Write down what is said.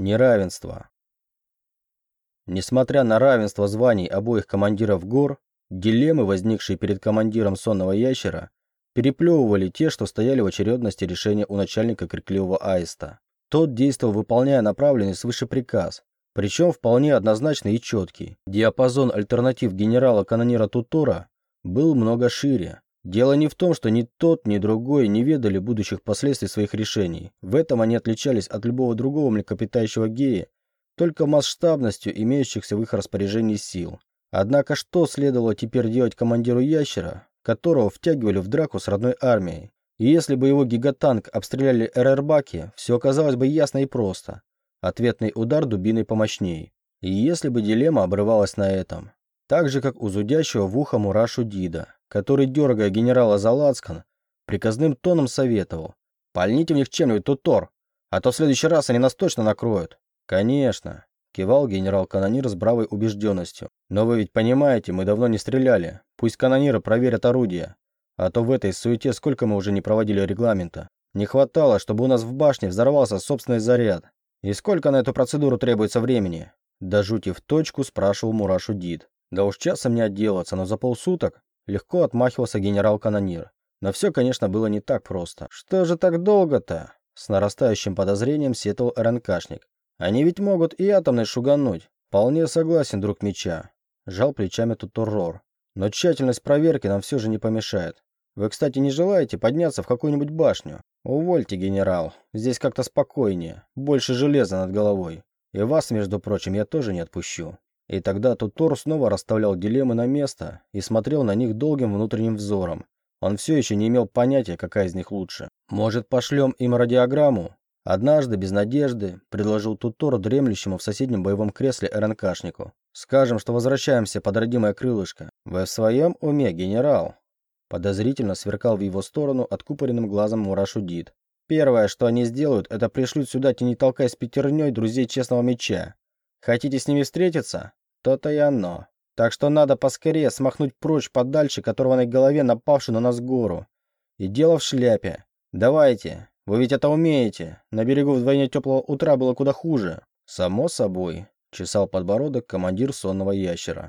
Неравенство. Несмотря на равенство званий обоих командиров гор, дилеммы, возникшие перед командиром сонного ящера, переплевывали те, что стояли в очередности решения у начальника крикливого аиста. Тот действовал, выполняя направленный свыше приказ, причем вполне однозначный и четкий. Диапазон альтернатив генерала-канонира Тутора был много шире. Дело не в том, что ни тот, ни другой не ведали будущих последствий своих решений. В этом они отличались от любого другого млекопитающего гея, только масштабностью имеющихся в их распоряжении сил. Однако что следовало теперь делать командиру ящера, которого втягивали в драку с родной армией? И если бы его гигатанк обстреляли РРБаки, все оказалось бы ясно и просто. Ответный удар дубиной помощней. И если бы дилемма обрывалась на этом. Так же, как у зудящего в ухо мурашу Дида, который, дергая генерала за приказным тоном советовал. «Пальните в них чем-нибудь, Тутор, а то в следующий раз они нас точно накроют». «Конечно», – кивал генерал-канонир с бравой убежденностью. «Но вы ведь понимаете, мы давно не стреляли. Пусть канониры проверят орудия. А то в этой суете сколько мы уже не проводили регламента. Не хватало, чтобы у нас в башне взорвался собственный заряд. И сколько на эту процедуру требуется времени?» До жути в точку спрашивал Мурашу Дид. Да уж часом не отделаться, но за полсуток легко отмахивался генерал-канонир. Но все, конечно, было не так просто. «Что же так долго-то?» С нарастающим подозрением сетовал РНКшник. «Они ведь могут и атомной шугануть. Вполне согласен, друг меча». Жал плечами Тутуррор. «Но тщательность проверки нам все же не помешает. Вы, кстати, не желаете подняться в какую-нибудь башню? Увольте, генерал. Здесь как-то спокойнее. Больше железа над головой. И вас, между прочим, я тоже не отпущу». И тогда Тутор снова расставлял дилеммы на место и смотрел на них долгим внутренним взором. Он все еще не имел понятия, какая из них лучше. «Может, пошлем им радиограмму?» Однажды, без надежды, предложил Тутор дремлющему в соседнем боевом кресле РНКшнику. «Скажем, что возвращаемся под родимое крылышко. Вы в своем уме, генерал?» Подозрительно сверкал в его сторону откупоренным глазом Мурашу Дид. «Первое, что они сделают, это пришлют сюда тени толкай с пятерней друзей честного меча. Хотите с ними встретиться? То-то и оно. Так что надо поскорее смахнуть прочь подальше которого на голове напавшую на нас гору. И дело в шляпе. Давайте. Вы ведь это умеете. На берегу вдвойне теплого утра было куда хуже. Само собой, чесал подбородок командир сонного ящера.